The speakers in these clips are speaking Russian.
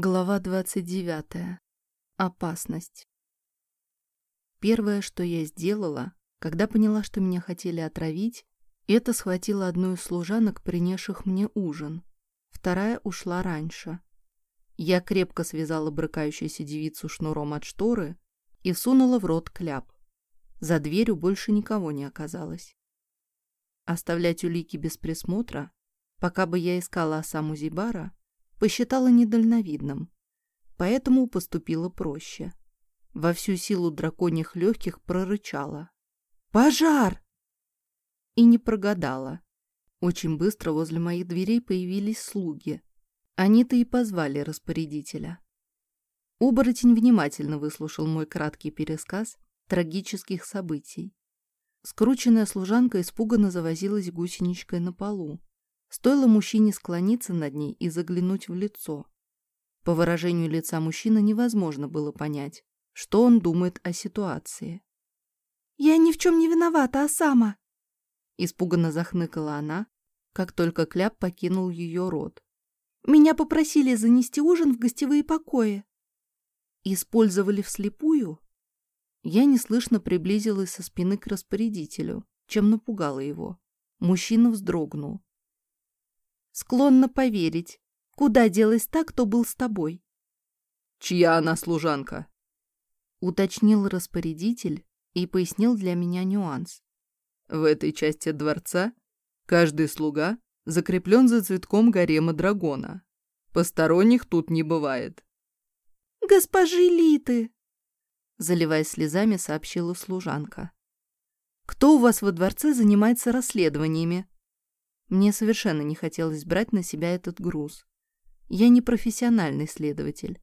Глава 29. Опасность. Первое, что я сделала, когда поняла, что меня хотели отравить, это схватила одну из служанок, принесших мне ужин. Вторая ушла раньше. Я крепко связала брыкающуюся девицу шнуром от шторы и всунула в рот кляп. За дверью больше никого не оказалось. Оставлять улики без присмотра, пока бы я искала Осаму Зибара, посчитала недальновидным, поэтому поступила проще. Во всю силу драконьих легких прорычала. «Пожар!» И не прогадала. Очень быстро возле моих дверей появились слуги. Они-то и позвали распорядителя. Оборотень внимательно выслушал мой краткий пересказ трагических событий. Скрученная служанка испуганно завозилась гусеничкой на полу. Стоило мужчине склониться над ней и заглянуть в лицо. По выражению лица мужчины невозможно было понять, что он думает о ситуации. «Я ни в чем не виновата, а сама!» Испуганно захныкала она, как только кляп покинул ее рот. «Меня попросили занести ужин в гостевые покои». «Использовали вслепую?» Я неслышно приблизилась со спины к распорядителю, чем напугала его. Мужчина вздрогнул. Склонна поверить. Куда делась та, кто был с тобой? Чья она служанка? Уточнил распорядитель и пояснил для меня нюанс. В этой части дворца каждый слуга закреплен за цветком гарема дракона. Посторонних тут не бывает. «Госпожи Литы!» Заливаясь слезами, сообщила служанка. «Кто у вас во дворце занимается расследованиями?» Мне совершенно не хотелось брать на себя этот груз. Я не профессиональный следователь.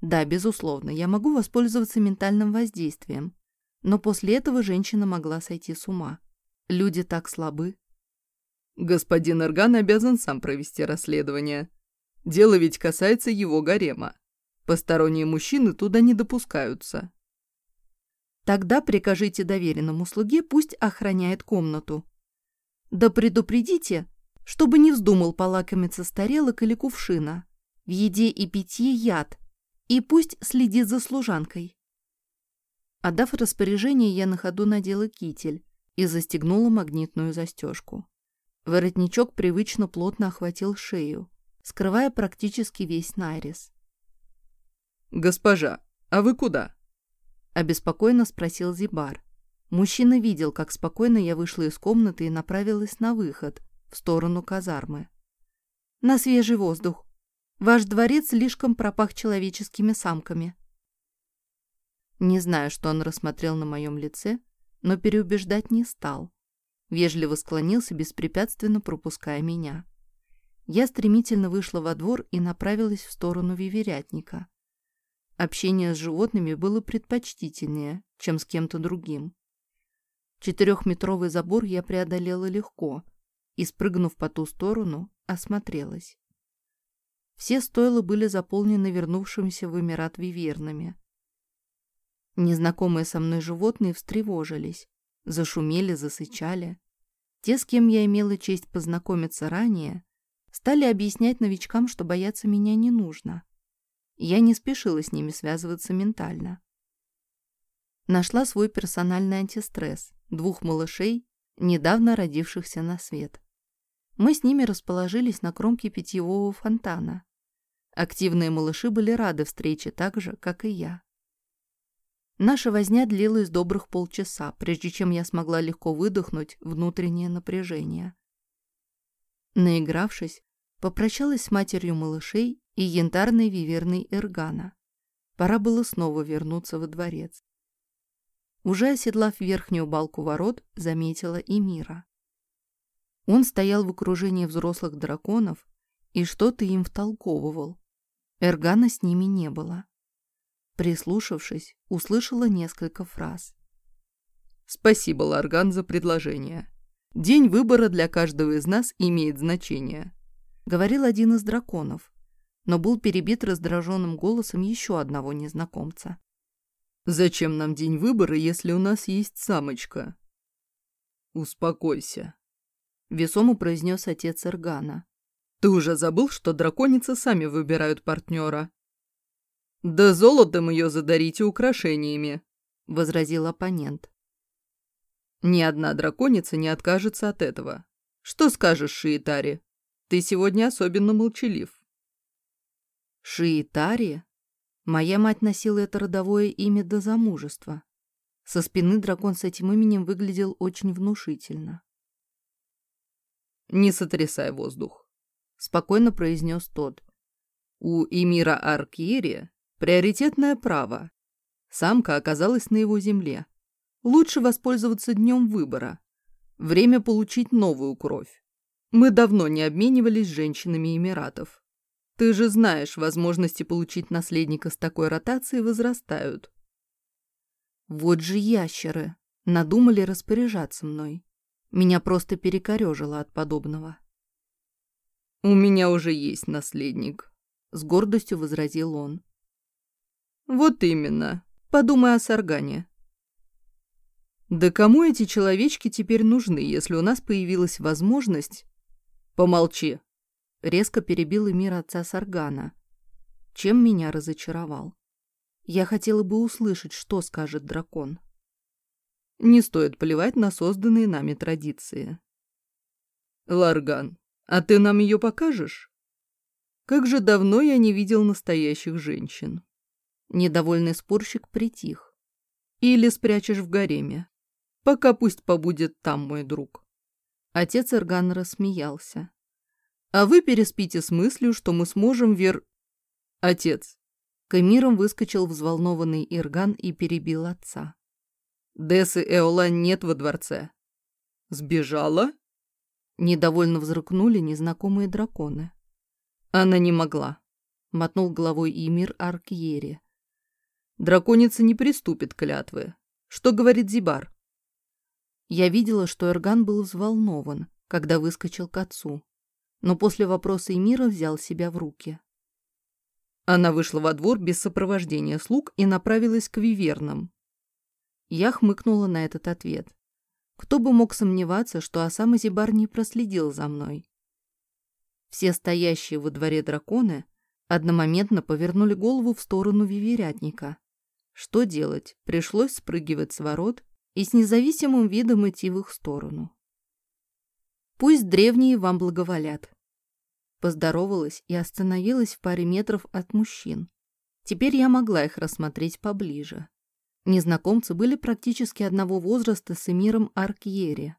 Да, безусловно, я могу воспользоваться ментальным воздействием, но после этого женщина могла сойти с ума. Люди так слабы. Господин Орган обязан сам провести расследование. Дело ведь касается его гарема. Посторонние мужчины туда не допускаются. Тогда прикажите доверенному слуге, пусть охраняет комнату. Да предупредите, чтобы не вздумал полакомиться с тарелок или кувшина. В еде и питье яд, и пусть следит за служанкой. Отдав распоряжение, я на ходу надела китель и застегнула магнитную застежку. Воротничок привычно плотно охватил шею, скрывая практически весь найрис. «Госпожа, а вы куда?» — обеспокоенно спросил Зибар. Мужчина видел, как спокойно я вышла из комнаты и направилась на выход, в сторону казармы. «На свежий воздух. Ваш дворец слишком пропах человеческими самками». Не знаю, что он рассмотрел на моем лице, но переубеждать не стал. Вежливо склонился, беспрепятственно пропуская меня. Я стремительно вышла во двор и направилась в сторону виверятника. Общение с животными было предпочтительнее, чем с кем-то другим. Четырехметровый забор я преодолела легко и, спрыгнув по ту сторону, осмотрелась. Все стойла были заполнены вернувшимися в Эмират вивернами. Незнакомые со мной животные встревожились, зашумели, засычали. Те, с кем я имела честь познакомиться ранее, стали объяснять новичкам, что бояться меня не нужно. Я не спешила с ними связываться ментально. Нашла свой персональный антистресс, двух малышей, недавно родившихся на свет. Мы с ними расположились на кромке питьевого фонтана. Активные малыши были рады встрече так же, как и я. Наша возня длилась добрых полчаса, прежде чем я смогла легко выдохнуть внутреннее напряжение. Наигравшись, попрощалась с матерью малышей и янтарной виверной Эргана. Пора было снова вернуться во дворец. Уже оседлав верхнюю балку ворот, заметила и Мира. Он стоял в окружении взрослых драконов и что-то им втолковывал. Эргана с ними не было. Прислушавшись, услышала несколько фраз. «Спасибо, Ларган, за предложение. День выбора для каждого из нас имеет значение», — говорил один из драконов, но был перебит раздраженным голосом еще одного незнакомца. Зачем нам день выбора, если у нас есть самочка? Успокойся. Весомо произнес отец Эргана. Ты уже забыл, что драконицы сами выбирают партнера, Да золотом ее задарите украшениями, возразил оппонент. Ни одна драконица не откажется от этого. Что скажешь, Шиитари? Ты сегодня особенно молчалив. Шиитари? Моя мать носила это родовое имя до замужества. Со спины дракон с этим именем выглядел очень внушительно. «Не сотрясай воздух», — спокойно произнес тот. «У Эмира Аркиери приоритетное право. Самка оказалась на его земле. Лучше воспользоваться днем выбора. Время получить новую кровь. Мы давно не обменивались женщинами Эмиратов. Ты же знаешь, возможности получить наследника с такой ротацией возрастают. Вот же ящеры. Надумали распоряжаться мной. Меня просто перекорежило от подобного. «У меня уже есть наследник», — с гордостью возразил он. «Вот именно. Подумай о Саргане. Да кому эти человечки теперь нужны, если у нас появилась возможность... Помолчи. Резко перебил Эмир отца Саргана, чем меня разочаровал. Я хотела бы услышать, что скажет дракон. Не стоит плевать на созданные нами традиции. Ларган, а ты нам ее покажешь? Как же давно я не видел настоящих женщин. Недовольный спорщик притих. Или спрячешь в гареме. Пока пусть побудет там мой друг. Отец Эрган рассмеялся. А вы переспите с мыслью, что мы сможем вер... Отец. К эмирам выскочил взволнованный Ирган и перебил отца. Десы Эола нет во дворце. Сбежала? Недовольно взрыкнули незнакомые драконы. Она не могла. Мотнул головой Эмир Аркьери. Драконица не приступит клятвы. Что говорит Зибар? Я видела, что Эрган был взволнован, когда выскочил к отцу, но после вопроса Эмира взял себя в руки. Она вышла во двор без сопровождения слуг и направилась к вивернам. Я хмыкнула на этот ответ. Кто бы мог сомневаться, что Асам Зибар не проследил за мной. Все стоящие во дворе драконы одномоментно повернули голову в сторону виверятника. Что делать? Пришлось спрыгивать с ворот и с независимым видом идти в их сторону. Пусть древние вам благоволят. Поздоровалась и остановилась в паре метров от мужчин. Теперь я могла их рассмотреть поближе. Незнакомцы были практически одного возраста с эмиром Аркьери.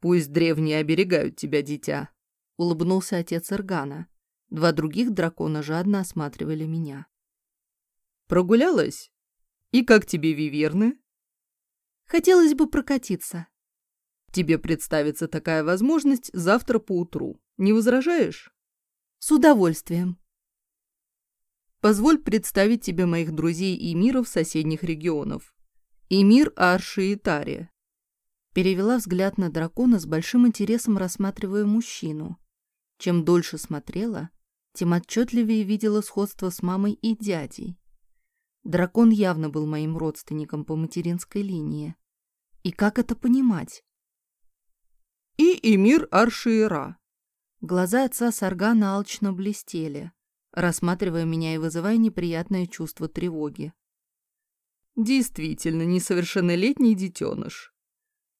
«Пусть древние оберегают тебя, дитя», — улыбнулся отец Эргана. Два других дракона жадно осматривали меня. «Прогулялась? И как тебе виверны?» Хотелось бы прокатиться. Тебе представится такая возможность завтра поутру. Не возражаешь? С удовольствием. Позволь представить тебе моих друзей и миров соседних регионов. Эмир Арши и Тари. Перевела взгляд на дракона с большим интересом, рассматривая мужчину. Чем дольше смотрела, тем отчетливее видела сходство с мамой и дядей. Дракон явно был моим родственником по материнской линии. И как это понимать? И Эмир Аршиера. Глаза отца Саргана алчно блестели, рассматривая меня и вызывая неприятное чувство тревоги. Действительно, несовершеннолетний детеныш.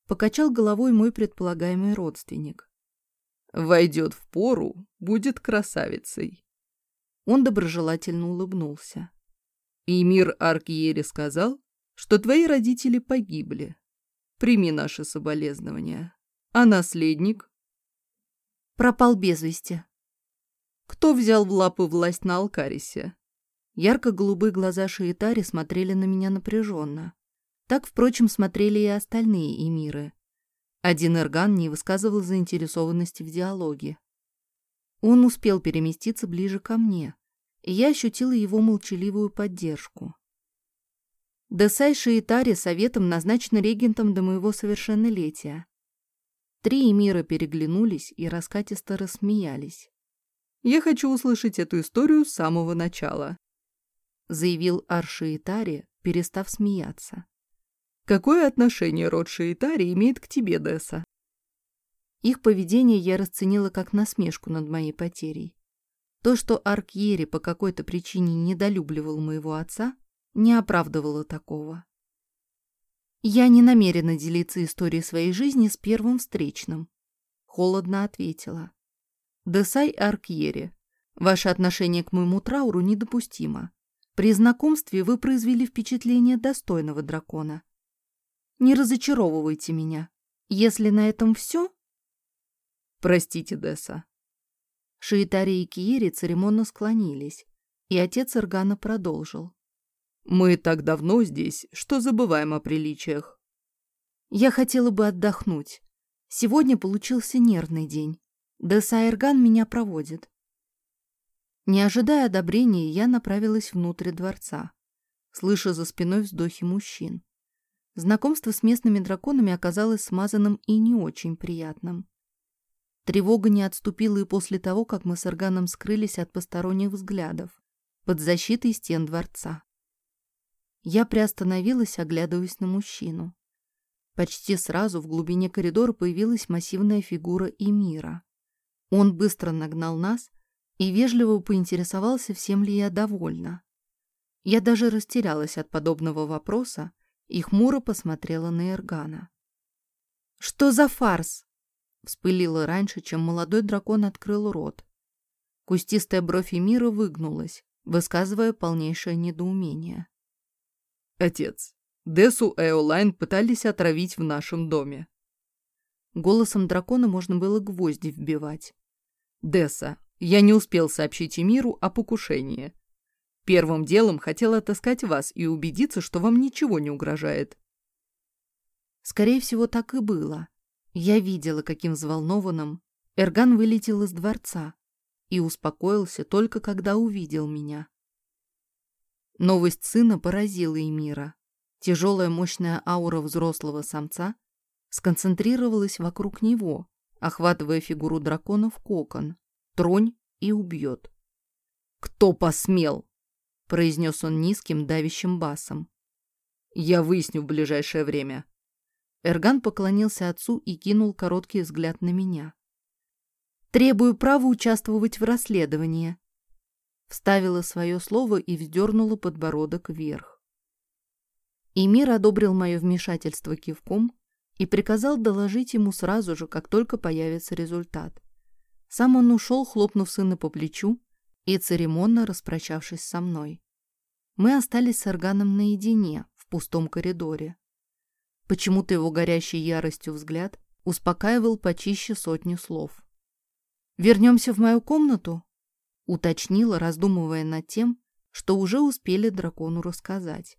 Покачал головой мой предполагаемый родственник. Войдет в пору, будет красавицей. Он доброжелательно улыбнулся. И мир Аркьери сказал, что твои родители погибли. Прими наши соболезнования. А наследник? Пропал без вести. Кто взял в лапы власть на Алкарисе? Ярко-голубые глаза Шиитари смотрели на меня напряженно. Так, впрочем, смотрели и остальные эмиры. Один Эрган не высказывал заинтересованности в диалоге. Он успел переместиться ближе ко мне, и я ощутила его молчаливую поддержку. Десай Шиитари советом назначен регентом до моего совершеннолетия. Три эмира переглянулись и раскатисто рассмеялись. «Я хочу услышать эту историю с самого начала», — заявил Аршиитари, перестав смеяться. «Какое отношение род Шиитари имеет к тебе, Десса?» Их поведение я расценила как насмешку над моей потерей. То, что Аркьери по какой-то причине недолюбливал моего отца, не оправдывало такого. Я не намерена делиться историей своей жизни с первым встречным. Холодно ответила. Десай Аркьери, ваше отношение к моему трауру недопустимо. При знакомстве вы произвели впечатление достойного дракона. Не разочаровывайте меня. Если на этом все... Простите, Десса. Шиитари и Киери церемонно склонились, и отец Иргана продолжил. Мы так давно здесь, что забываем о приличиях. Я хотела бы отдохнуть. Сегодня получился нервный день. Деса Ирган меня проводит. Не ожидая одобрения, я направилась внутрь дворца, слыша за спиной вздохи мужчин. Знакомство с местными драконами оказалось смазанным и не очень приятным. Тревога не отступила и после того, как мы с Эрганом скрылись от посторонних взглядов под защитой стен дворца. Я приостановилась, оглядываясь на мужчину. Почти сразу в глубине коридора появилась массивная фигура Эмира. Он быстро нагнал нас и вежливо поинтересовался, всем ли я довольна. Я даже растерялась от подобного вопроса и хмуро посмотрела на Эргана. «Что за фарс?» Вспылила раньше, чем молодой дракон открыл рот. Кустистая бровь Эмира выгнулась, высказывая полнейшее недоумение. «Отец, Десу Эолайн пытались отравить в нашем доме». Голосом дракона можно было гвозди вбивать. «Десса, я не успел сообщить Эмиру о покушении. Первым делом хотел отыскать вас и убедиться, что вам ничего не угрожает». Скорее всего, так и было. Я видела, каким взволнованным Эрган вылетел из дворца и успокоился только когда увидел меня. Новость сына поразила Эмира. Тяжелая мощная аура взрослого самца сконцентрировалась вокруг него, охватывая фигуру дракона в кокон тронь и убьет. «Кто посмел?» — произнес он низким давящим басом. «Я выясню в ближайшее время». Эрган поклонился отцу и кинул короткий взгляд на меня. «Требую права участвовать в расследовании», — вставила свое слово и вздернула подбородок вверх. Эмир одобрил мое вмешательство кивком и приказал доложить ему сразу же, как только появится результат. Сам он ушел, хлопнув сына по плечу и церемонно распрощавшись со мной. Мы остались с Арганом наедине в пустом коридоре. Почему-то его горящий яростью взгляд успокаивал почище сотню слов. «Вернемся в мою комнату?» — уточнила, раздумывая над тем, что уже успели дракону рассказать.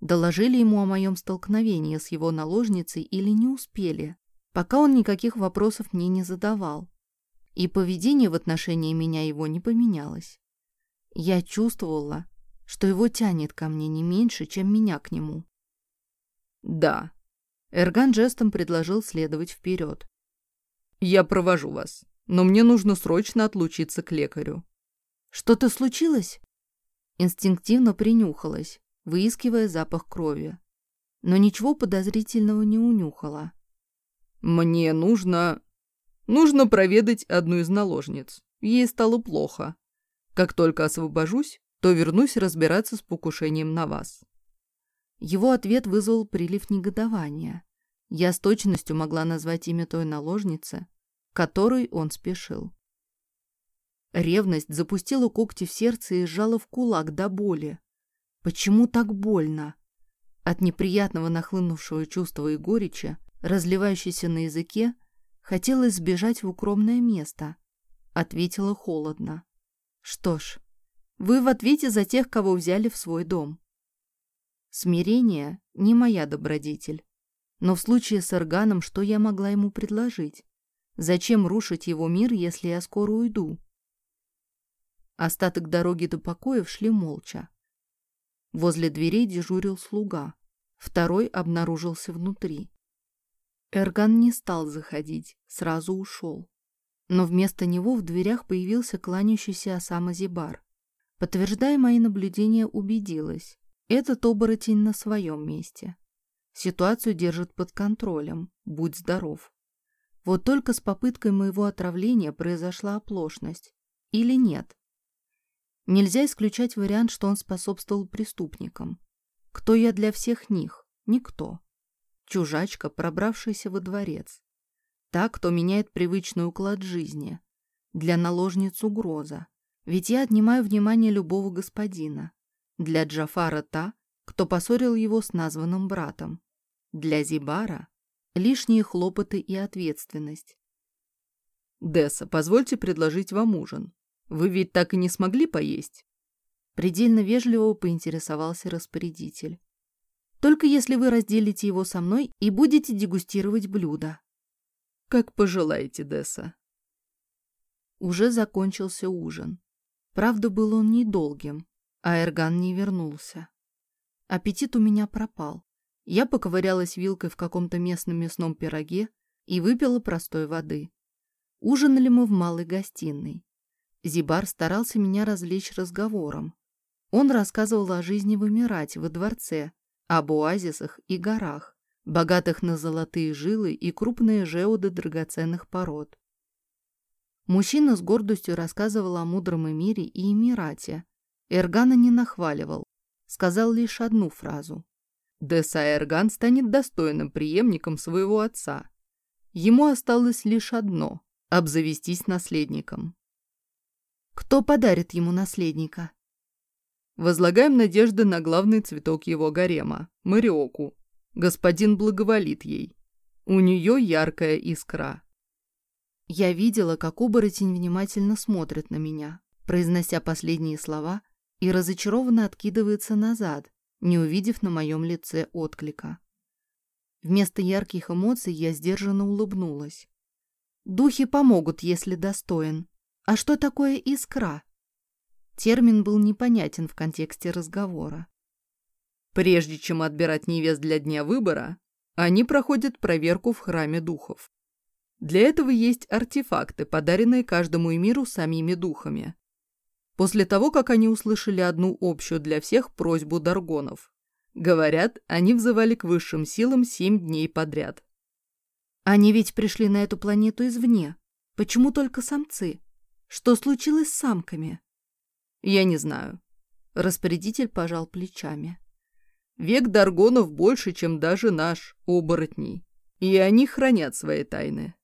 Доложили ему о моем столкновении с его наложницей или не успели, пока он никаких вопросов мне не задавал и поведение в отношении меня его не поменялось. Я чувствовала, что его тянет ко мне не меньше, чем меня к нему. «Да». Эрган жестом предложил следовать вперед. «Я провожу вас, но мне нужно срочно отлучиться к лекарю». «Что-то случилось?» Инстинктивно принюхалась, выискивая запах крови. Но ничего подозрительного не унюхала. «Мне нужно...» Нужно проведать одну из наложниц. Ей стало плохо. Как только освобожусь, то вернусь разбираться с покушением на вас». Его ответ вызвал прилив негодования. Я с точностью могла назвать имя той наложницы, которой он спешил. Ревность запустила когти в сердце и сжала в кулак до боли. Почему так больно? От неприятного нахлынувшего чувства и горечи, разливающейся на языке, Хотелось сбежать в укромное место. Ответила холодно. Что ж, вы в ответе за тех, кого взяли в свой дом. Смирение не моя добродетель. Но в случае с Эрганом что я могла ему предложить? Зачем рушить его мир, если я скоро уйду? Остаток дороги до покоев шли молча. Возле дверей дежурил слуга. Второй обнаружился внутри. Эрган не стал заходить, сразу ушел. Но вместо него в дверях появился кланяющийся Осама Зибар. Подтверждая мои наблюдения, убедилась. Этот оборотень на своем месте. Ситуацию держит под контролем. Будь здоров. Вот только с попыткой моего отравления произошла оплошность. Или нет? Нельзя исключать вариант, что он способствовал преступникам. Кто я для всех них? Никто. Чужачка, пробравшаяся во дворец. Та, кто меняет привычный уклад жизни. Для наложниц угроза. Ведь я отнимаю внимание любого господина. Для Джафара та, кто поссорил его с названным братом. Для Зибара – лишние хлопоты и ответственность. «Десса, позвольте предложить вам ужин. Вы ведь так и не смогли поесть?» Предельно вежливо поинтересовался распорядитель. «Только если вы разделите его со мной и будете дегустировать блюдо». «Как пожелаете, Десса». Уже закончился ужин. Правда, был он недолгим, а Эрган не вернулся. Аппетит у меня пропал. Я поковырялась вилкой в каком-то местном мясном пироге и выпила простой воды. Ужинали мы в малой гостиной. Зибар старался меня развлечь разговором. Он рассказывал о жизни в Эмирате, во дворце, об оазисах и горах, богатых на золотые жилы и крупные жеуды драгоценных пород. Мужчина с гордостью рассказывал о мудром эмире и Эмирате. Эргана не нахваливал, сказал лишь одну фразу. Деса Эрган станет достойным преемником своего отца. Ему осталось лишь одно — обзавестись наследником. Кто подарит ему наследника? Возлагаем надежды на главный цветок его гарема — Мариоку. Господин благоволит ей. У нее яркая искра. Я видела, как оборотень внимательно смотрит на меня, произнося последние слова, и разочарованно откидывается назад, не увидев на моем лице отклика. Вместо ярких эмоций я сдержанно улыбнулась. Духи помогут, если достоин. А что такое искра? Термин был непонятен в контексте разговора. Прежде чем отбирать невест для дня выбора, они проходят проверку в храме духов. Для этого есть артефакты, подаренные каждому эмиру самими духами. После того, как они услышали одну общую для всех просьбу Даргонов. Говорят, они взывали к высшим силам семь дней подряд. Они ведь пришли на эту планету извне. Почему только самцы? Что случилось с самками? Я не знаю. Распорядитель пожал плечами. Век Даргонов больше, чем даже наш, оборотней. И они хранят свои тайны.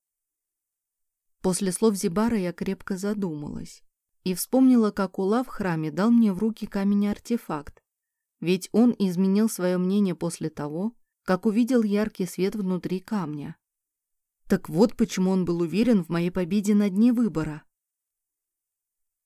После слов Зибара я крепко задумалась и вспомнила, как Ула в храме дал мне в руки камень-артефакт, ведь он изменил свое мнение после того, как увидел яркий свет внутри камня. Так вот почему он был уверен в моей победе на дне выбора.